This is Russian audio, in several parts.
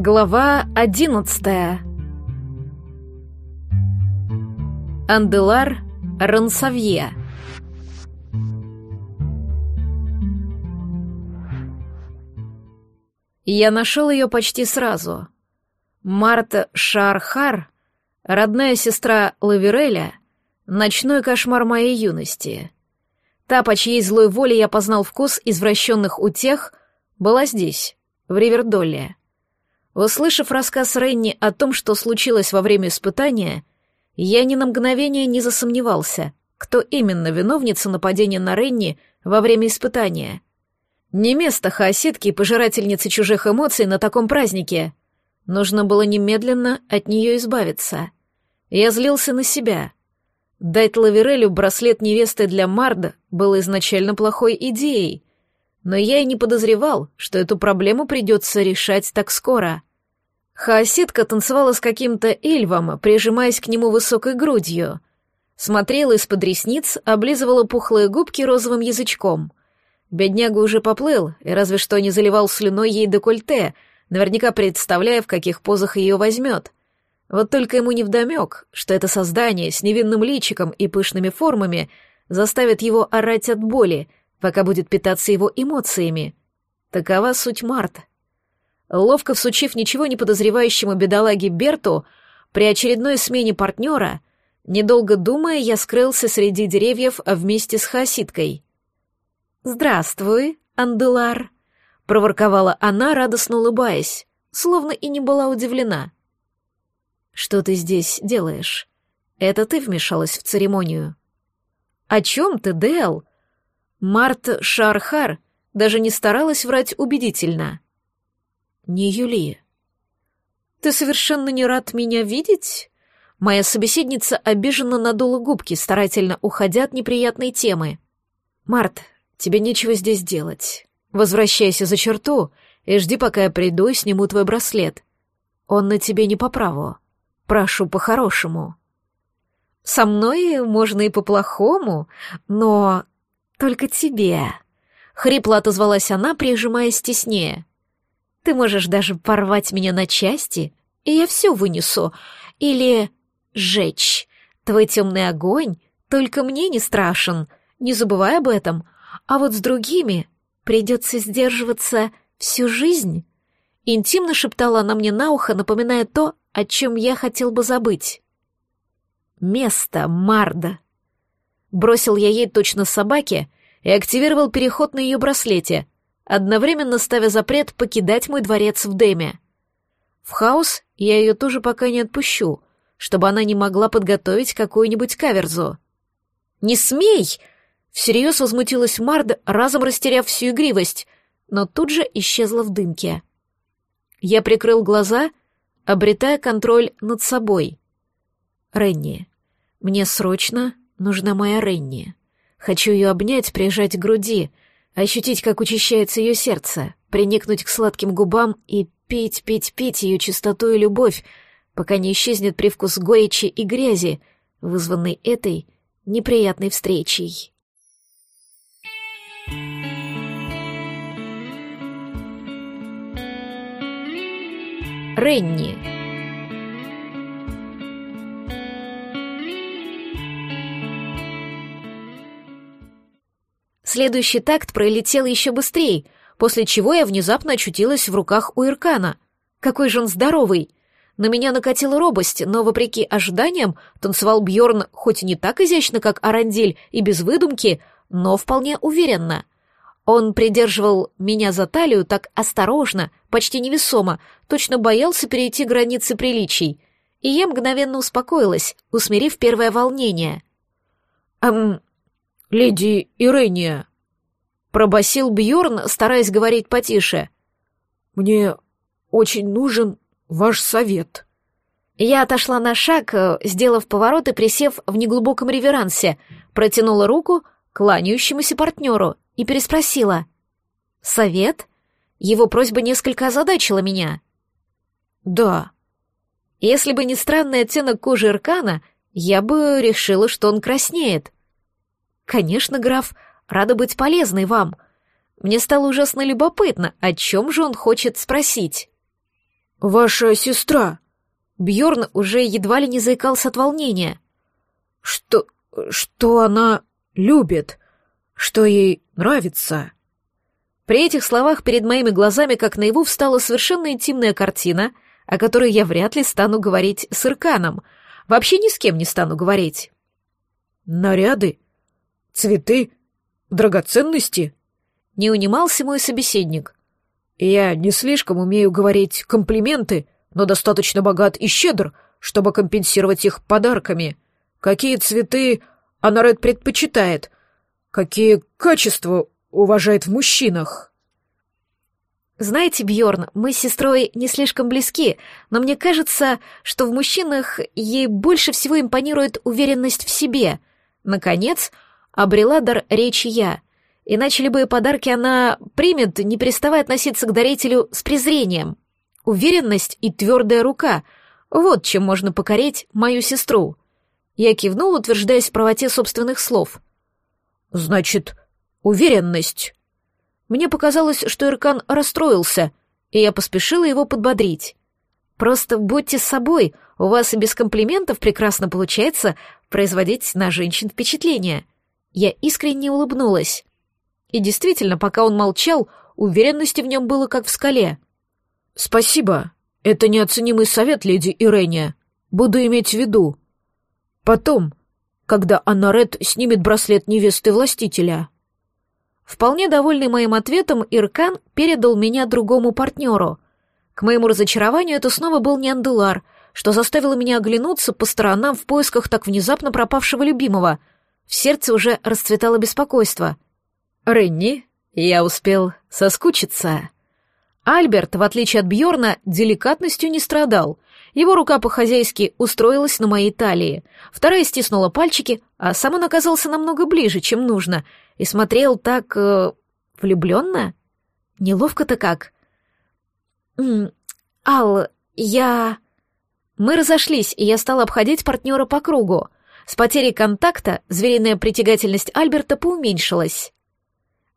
Глава одиннадцатая. Анделар Рансавье. Я нашел ее почти сразу. Марта Шархар, родная сестра Лавереля, ночной кошмар моей юности. Та, по чьей злой воле я познал вкус извращенных утех, была здесь, в Ривердолле. Услышав рассказ Ренни о том, что случилось во время испытания, я ни на мгновение не засомневался, кто именно виновница нападения на Ренни во время испытания. Не место хаоситки и пожирательницы чужих эмоций на таком празднике. Нужно было немедленно от нее избавиться. Я злился на себя. Дать Лаверелю браслет невесты для Марда было изначально плохой идеей, но я и не подозревал, что эту проблему придется решать так скоро. Хаоситка танцевала с каким-то эльвом, прижимаясь к нему высокой грудью. Смотрела из-под ресниц, облизывала пухлые губки розовым язычком. Бедняга уже поплыл, и разве что не заливал слюной ей декольте, наверняка представляя, в каких позах ее возьмет. Вот только ему невдомек, что это создание с невинным личиком и пышными формами заставит его орать от боли, пока будет питаться его эмоциями. Такова суть Марта. Ловко всучив ничего не подозревающему бедолаге Берту, при очередной смене партнера, недолго думая, я скрылся среди деревьев вместе с Хаситкой. «Здравствуй, Анделар», — проворковала она, радостно улыбаясь, словно и не была удивлена. «Что ты здесь делаешь? Это ты вмешалась в церемонию?» «О чем ты, Дэл?» Март Шархар даже не старалась врать убедительно. «Не Юлия». «Ты совершенно не рад меня видеть?» Моя собеседница обиженно надула губки, старательно уходя от неприятной темы. «Март, тебе нечего здесь делать. Возвращайся за черту и жди, пока я приду и сниму твой браслет. Он на тебе не по праву. Прошу по-хорошему». «Со мной можно и по-плохому, но только тебе», — хрипло отозвалась она, прижимаясь теснее. «Ты можешь даже порвать меня на части, и я все вынесу. Или сжечь. Твой темный огонь только мне не страшен, не забывай об этом. А вот с другими придется сдерживаться всю жизнь». Интимно шептала она мне на ухо, напоминая то, о чем я хотел бы забыть. «Место, Марда», Бросил я ей точно собаке и активировал переход на ее браслете, одновременно ставя запрет покидать мой дворец в Деме. В хаос я ее тоже пока не отпущу, чтобы она не могла подготовить какую-нибудь каверзу. «Не смей!» — всерьез возмутилась Марда, разом растеряв всю игривость, но тут же исчезла в дымке. Я прикрыл глаза, обретая контроль над собой. «Ренни, мне срочно Нужна моя Ренни. Хочу ее обнять, прижать к груди, ощутить, как учащается ее сердце, приникнуть к сладким губам и пить, пить, пить ее чистоту и любовь, пока не исчезнет привкус горечи и грязи, вызванный этой неприятной встречей. Ренни Следующий такт пролетел еще быстрее, после чего я внезапно очутилась в руках у Иркана. Какой же он здоровый! На меня накатила робость, но, вопреки ожиданиям, танцевал Бьорн хоть и не так изящно, как Арандиль, и без выдумки, но вполне уверенно. Он придерживал меня за талию так осторожно, почти невесомо, точно боялся перейти границы приличий. И я мгновенно успокоилась, усмирив первое волнение. «Эм, «Леди Ирения», — пробасил Бьорн, стараясь говорить потише. «Мне очень нужен ваш совет». Я отошла на шаг, сделав поворот и присев в неглубоком реверансе, протянула руку кланяющемуся партнеру и переспросила. «Совет?» Его просьба несколько озадачила меня. «Да». Если бы не странный оттенок кожи Иркана, я бы решила, что он краснеет. «Конечно, граф, рада быть полезной вам. Мне стало ужасно любопытно, о чем же он хочет спросить». «Ваша сестра!» Бьорн уже едва ли не заикался от волнения. «Что... что она любит? Что ей нравится?» При этих словах перед моими глазами, как наяву, встала совершенно интимная картина, о которой я вряд ли стану говорить с Ирканом. Вообще ни с кем не стану говорить. «Наряды? Цветы? Драгоценности?» Не унимался мой собеседник. «Я не слишком умею говорить комплименты, но достаточно богат и щедр, чтобы компенсировать их подарками. Какие цветы Анарет предпочитает? Какие качества уважает в мужчинах?» Знаете, Бьорн, мы с сестрой не слишком близки, но мне кажется, что в мужчинах ей больше всего импонирует уверенность в себе. Наконец, обрела дар речи я. Иначе любые подарки она примет, не переставая относиться к дарителю с презрением. Уверенность и твердая рука — вот чем можно покорить мою сестру. Я кивнул, утверждаясь в правоте собственных слов. «Значит, уверенность?» Мне показалось, что Иркан расстроился, и я поспешила его подбодрить. «Просто будьте собой, у вас и без комплиментов прекрасно получается производить на женщин впечатление». Я искренне улыбнулась. И действительно, пока он молчал, уверенности в нем было как в скале. «Спасибо. Это неоценимый совет, леди Ирения. Буду иметь в виду. Потом, когда Аннарет снимет браслет невесты властителя». Вполне довольный моим ответом, Иркан передал меня другому партнеру. К моему разочарованию это снова был не Анделар, что заставило меня оглянуться по сторонам в поисках так внезапно пропавшего любимого. В сердце уже расцветало беспокойство. «Ренни, я успел соскучиться». Альберт, в отличие от Бьорна, деликатностью не страдал. Его рука по-хозяйски устроилась на моей талии, вторая стиснула пальчики, а сам он оказался намного ближе, чем нужно, и смотрел так... Э, влюбленно? Неловко-то как. «М Ал, я...» Мы разошлись, и я стала обходить партнера по кругу. С потерей контакта звериная притягательность Альберта поуменьшилась.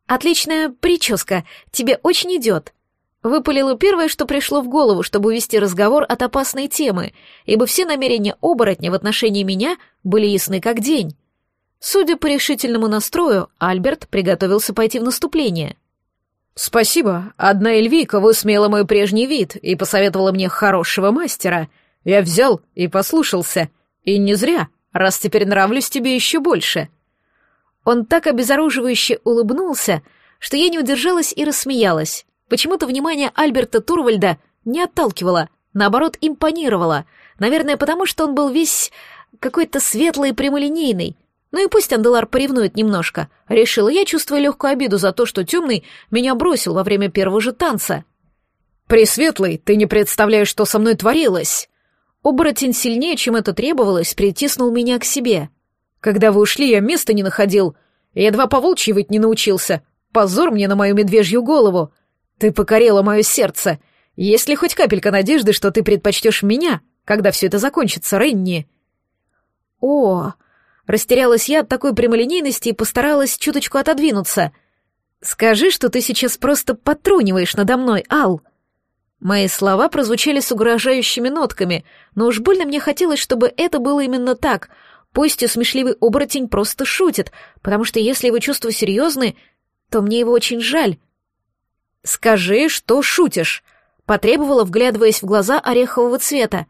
«Отличная прическа, тебе очень идет», Выпалило первое, что пришло в голову, чтобы увести разговор от опасной темы, ибо все намерения оборотня в отношении меня были ясны как день. Судя по решительному настрою, Альберт приготовился пойти в наступление. «Спасибо. Одна эльвийка высмеяла мой прежний вид и посоветовала мне хорошего мастера. Я взял и послушался. И не зря, раз теперь нравлюсь тебе еще больше». Он так обезоруживающе улыбнулся, что я не удержалась и рассмеялась. Почему-то внимание Альберта Турвальда не отталкивало, наоборот, импонировало. Наверное, потому что он был весь какой-то светлый и прямолинейный. Ну и пусть Анделар поревнует немножко. Решила я, чувствуя легкую обиду за то, что темный меня бросил во время первого же танца. «Пресветлый, ты не представляешь, что со мной творилось!» Оборотень сильнее, чем это требовалось, притиснул меня к себе. «Когда вы ушли, я места не находил. Я едва поволчьи не научился. Позор мне на мою медвежью голову. Ты покорила мое сердце. Есть ли хоть капелька надежды, что ты предпочтешь меня, когда все это закончится, Ренни?» «О!» Растерялась я от такой прямолинейности и постаралась чуточку отодвинуться. «Скажи, что ты сейчас просто потруниваешь надо мной, Ал!» Мои слова прозвучали с угрожающими нотками, но уж больно мне хотелось, чтобы это было именно так. Пусть и смешливый оборотень просто шутит, потому что если его чувства серьезны, то мне его очень жаль. «Скажи, что шутишь», — потребовала, вглядываясь в глаза орехового цвета.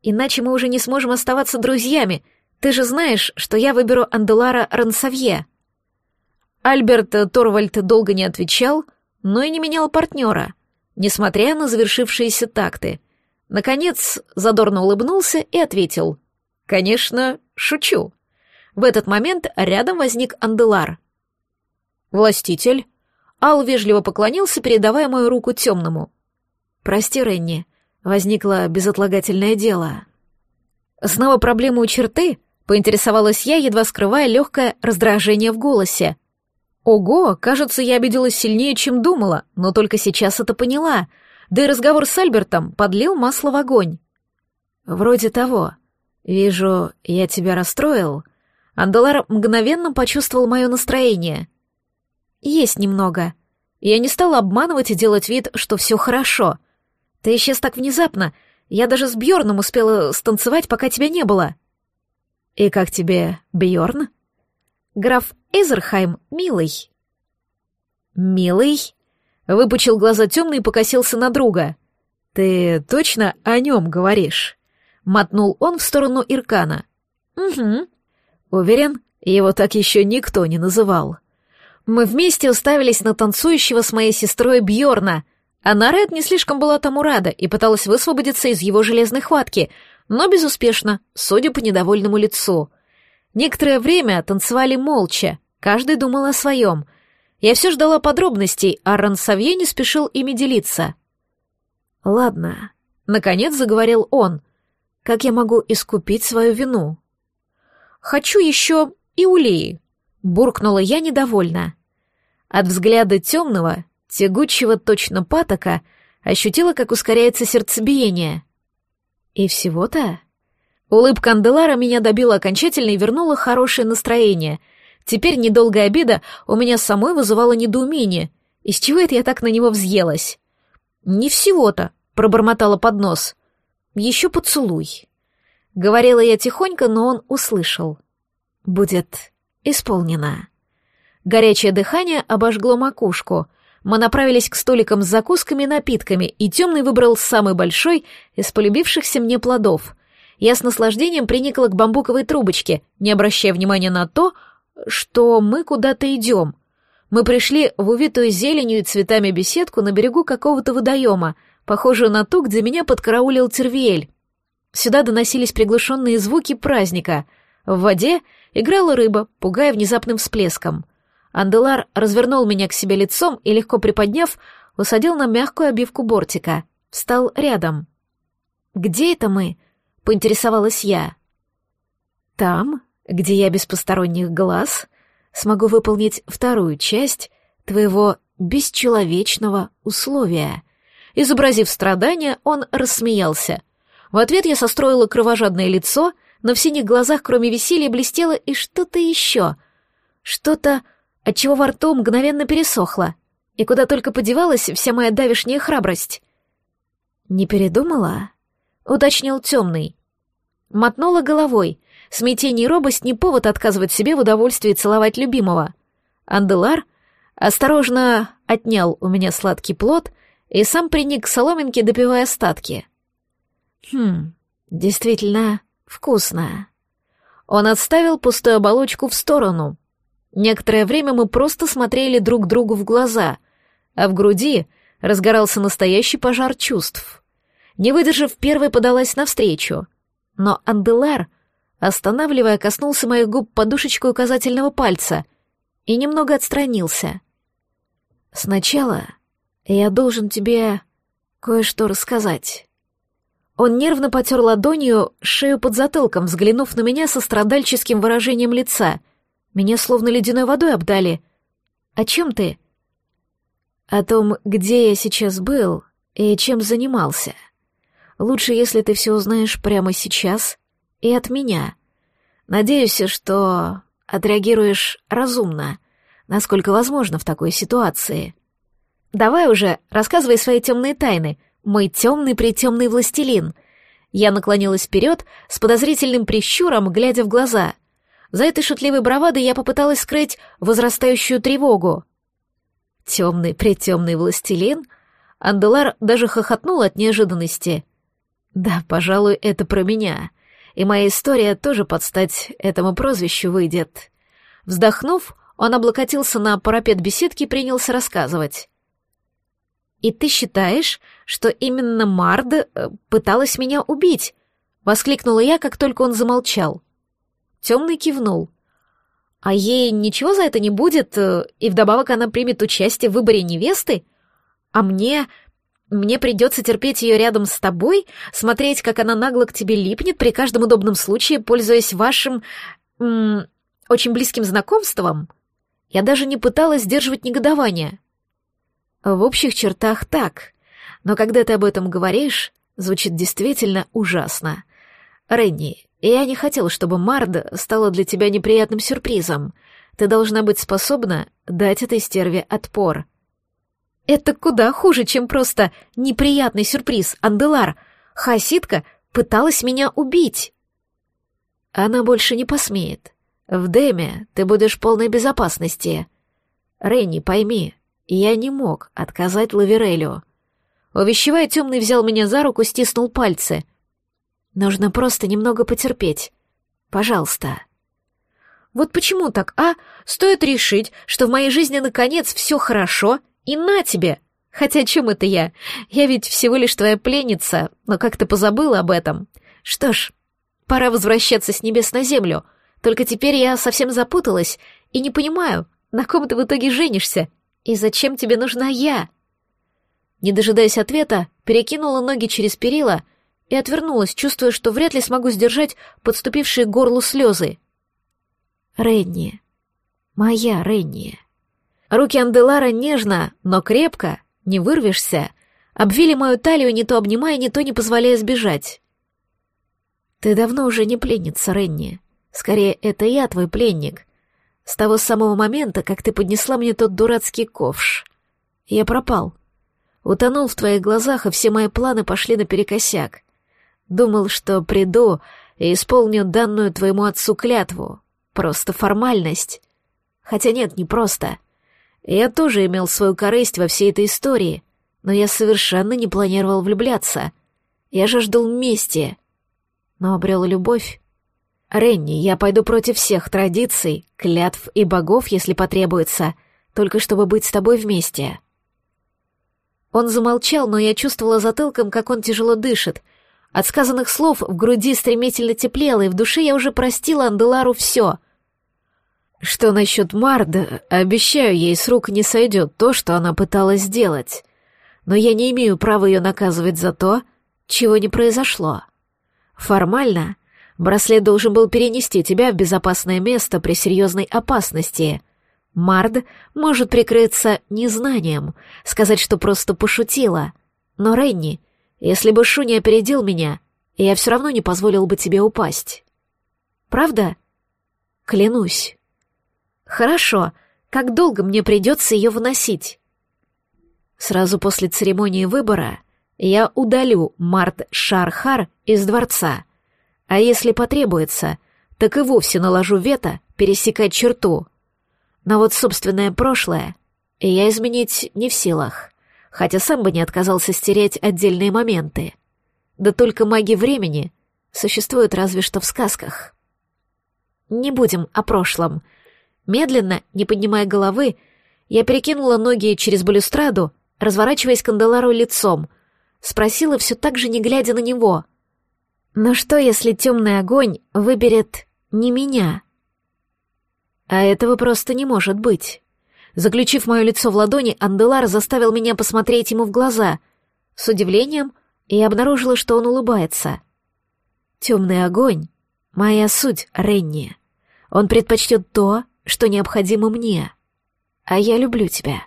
«Иначе мы уже не сможем оставаться друзьями. Ты же знаешь, что я выберу Анделара Рансавье». Альберт Торвальд долго не отвечал, но и не менял партнера, несмотря на завершившиеся такты. Наконец, задорно улыбнулся и ответил. «Конечно, шучу». В этот момент рядом возник Анделар. «Властитель», Ал вежливо поклонился, передавая мою руку темному. «Прости, Ренни, возникло безотлагательное дело». «Снова проблема у черты?» — поинтересовалась я, едва скрывая легкое раздражение в голосе. «Ого, кажется, я обиделась сильнее, чем думала, но только сейчас это поняла. Да и разговор с Альбертом подлил масло в огонь». «Вроде того. Вижу, я тебя расстроил». Андалар мгновенно почувствовал мое настроение — есть немного. Я не стала обманывать и делать вид, что все хорошо. Ты исчез так внезапно. Я даже с Бьорном успела станцевать, пока тебя не было. И как тебе Бьорн? Граф Эзерхайм, милый. Милый? Выпучил глаза темный и покосился на друга. Ты точно о нем говоришь? Мотнул он в сторону Иркана. Угу. Уверен, его так еще никто не называл. Мы вместе уставились на танцующего с моей сестрой Бьорна, а Наред не слишком была тому рада и пыталась высвободиться из его железной хватки, но безуспешно, судя по недовольному лицу. Некоторое время танцевали молча, каждый думал о своем. Я все ждала подробностей, а Рансавье не спешил ими делиться. «Ладно», — наконец заговорил он, — «как я могу искупить свою вину?» «Хочу еще и улеи», — буркнула я недовольно. От взгляда темного, тягучего точно патока, ощутила, как ускоряется сердцебиение. И всего-то? Улыбка Анделара меня добила окончательно и вернула хорошее настроение. Теперь недолгая обида у меня самой вызывала недоумение. Из чего это я так на него взъелась? «Не всего-то», — пробормотала под нос. «Еще поцелуй». Говорила я тихонько, но он услышал. «Будет исполнено». Горячее дыхание обожгло макушку. Мы направились к столикам с закусками и напитками, и темный выбрал самый большой из полюбившихся мне плодов. Я с наслаждением приникла к бамбуковой трубочке, не обращая внимания на то, что мы куда-то идем. Мы пришли в увитую зеленью и цветами беседку на берегу какого-то водоема, похожую на ту, где меня подкараулил Тервиэль. Сюда доносились приглушенные звуки праздника. В воде играла рыба, пугая внезапным всплеском. Анделар развернул меня к себе лицом и, легко приподняв, усадил на мягкую обивку бортика. Встал рядом. «Где это мы?» — поинтересовалась я. «Там, где я без посторонних глаз смогу выполнить вторую часть твоего бесчеловечного условия». Изобразив страдания, он рассмеялся. В ответ я состроила кровожадное лицо, но в синих глазах, кроме веселья, блестело и что-то еще. Что-то отчего во рту мгновенно пересохло, и куда только подевалась вся моя давишняя храбрость. «Не передумала?» — уточнил темный. Мотнула головой. Смятение и робость не повод отказывать себе в удовольствии целовать любимого. Анделар осторожно отнял у меня сладкий плод и сам приник к соломинке, допивая остатки. Хм, действительно вкусно. Он отставил пустую оболочку в сторону, Некоторое время мы просто смотрели друг другу в глаза, а в груди разгорался настоящий пожар чувств. Не выдержав, первой подалась навстречу. Но Анделар, останавливая, коснулся моих губ подушечкой указательного пальца и немного отстранился. «Сначала я должен тебе кое-что рассказать». Он нервно потер ладонью шею под затылком, взглянув на меня со страдальческим выражением лица — меня словно ледяной водой обдали. О чем ты? О том, где я сейчас был и чем занимался. Лучше, если ты все узнаешь прямо сейчас и от меня. Надеюсь, что отреагируешь разумно, насколько возможно в такой ситуации. Давай уже, рассказывай свои темные тайны, мой темный притемный властелин. Я наклонилась вперед с подозрительным прищуром, глядя в глаза. За этой шутливой бравадой я попыталась скрыть возрастающую тревогу. Темный, притемный властелин? Анделар даже хохотнул от неожиданности. Да, пожалуй, это про меня. И моя история тоже под стать этому прозвищу выйдет. Вздохнув, он облокотился на парапет беседки и принялся рассказывать. «И ты считаешь, что именно Марда э, пыталась меня убить?» — воскликнула я, как только он замолчал. Темный кивнул. А ей ничего за это не будет, э, и вдобавок она примет участие в выборе невесты? А мне... Мне придется терпеть ее рядом с тобой, смотреть, как она нагло к тебе липнет при каждом удобном случае, пользуясь вашим... М очень близким знакомством? Я даже не пыталась сдерживать негодование. В общих чертах так, но когда ты об этом говоришь, звучит действительно ужасно. Ренни, я не хотел, чтобы Марда стала для тебя неприятным сюрпризом. Ты должна быть способна дать этой стерве отпор. Это куда хуже, чем просто неприятный сюрприз, Анделар. Хасидка пыталась меня убить. Она больше не посмеет. В Деме ты будешь в полной безопасности. Ренни, пойми, я не мог отказать Лаверелю. Увещевая, темный взял меня за руку, стиснул пальцы. Нужно просто немного потерпеть. Пожалуйста. Вот почему так, а? Стоит решить, что в моей жизни наконец все хорошо, и на тебе. Хотя чем это я? Я ведь всего лишь твоя пленница, но как ты позабыла об этом? Что ж, пора возвращаться с небес на землю. Только теперь я совсем запуталась и не понимаю, на ком ты в итоге женишься и зачем тебе нужна я. Не дожидаясь ответа, перекинула ноги через перила и отвернулась, чувствуя, что вряд ли смогу сдержать подступившие к горлу слезы. Ренни. Моя Ренни. Руки Анделара нежно, но крепко, не вырвешься, обвили мою талию, не то обнимая, не то не позволяя сбежать. Ты давно уже не пленница, Ренни. Скорее, это я твой пленник. С того самого момента, как ты поднесла мне тот дурацкий ковш. Я пропал. Утонул в твоих глазах, и все мои планы пошли наперекосяк. Думал, что приду и исполню данную твоему отцу клятву. Просто формальность. Хотя нет, не просто. Я тоже имел свою корысть во всей этой истории, но я совершенно не планировал влюбляться. Я жаждал мести, но обрел любовь. Ренни, я пойду против всех традиций, клятв и богов, если потребуется, только чтобы быть с тобой вместе. Он замолчал, но я чувствовала затылком, как он тяжело дышит. От сказанных слов в груди стремительно теплело, и в душе я уже простила Анделару все. Что насчет Марда, обещаю, ей с рук не сойдет то, что она пыталась сделать. Но я не имею права ее наказывать за то, чего не произошло. Формально, браслет должен был перенести тебя в безопасное место при серьезной опасности — Мард может прикрыться незнанием, сказать, что просто пошутила. Но, Ренни, если бы Шу не опередил меня, я все равно не позволил бы тебе упасть. Правда? Клянусь. Хорошо. Как долго мне придется ее выносить? Сразу после церемонии выбора я удалю Март Шархар из дворца. А если потребуется, так и вовсе наложу вето пересекать черту — но вот собственное прошлое я изменить не в силах, хотя сам бы не отказался стереть отдельные моменты. Да только маги времени существуют разве что в сказках. Не будем о прошлом. Медленно, не поднимая головы, я перекинула ноги через балюстраду, разворачиваясь к канделару лицом, спросила все так же, не глядя на него. «Но что, если темный огонь выберет не меня?» А этого просто не может быть. Заключив мое лицо в ладони, Анделар заставил меня посмотреть ему в глаза. С удивлением я обнаружила, что он улыбается. Темный огонь — моя суть, Ренни. Он предпочтет то, что необходимо мне. А я люблю тебя.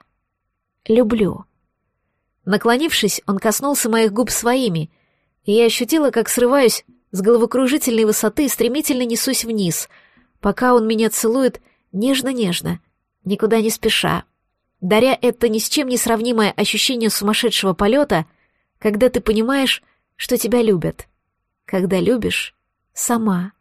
Люблю. Наклонившись, он коснулся моих губ своими, и я ощутила, как срываюсь с головокружительной высоты и стремительно несусь вниз, пока он меня целует — Нежно-нежно, никуда не спеша, даря это ни с чем не сравнимое ощущение сумасшедшего полета, когда ты понимаешь, что тебя любят, когда любишь сама.